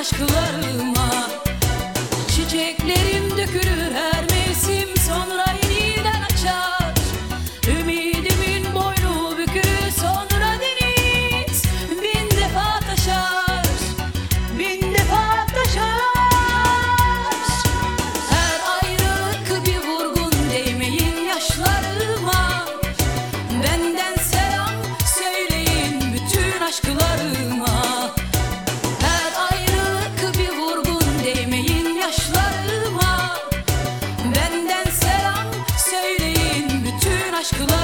aşklarıma Çiçeklerim yaşlarıma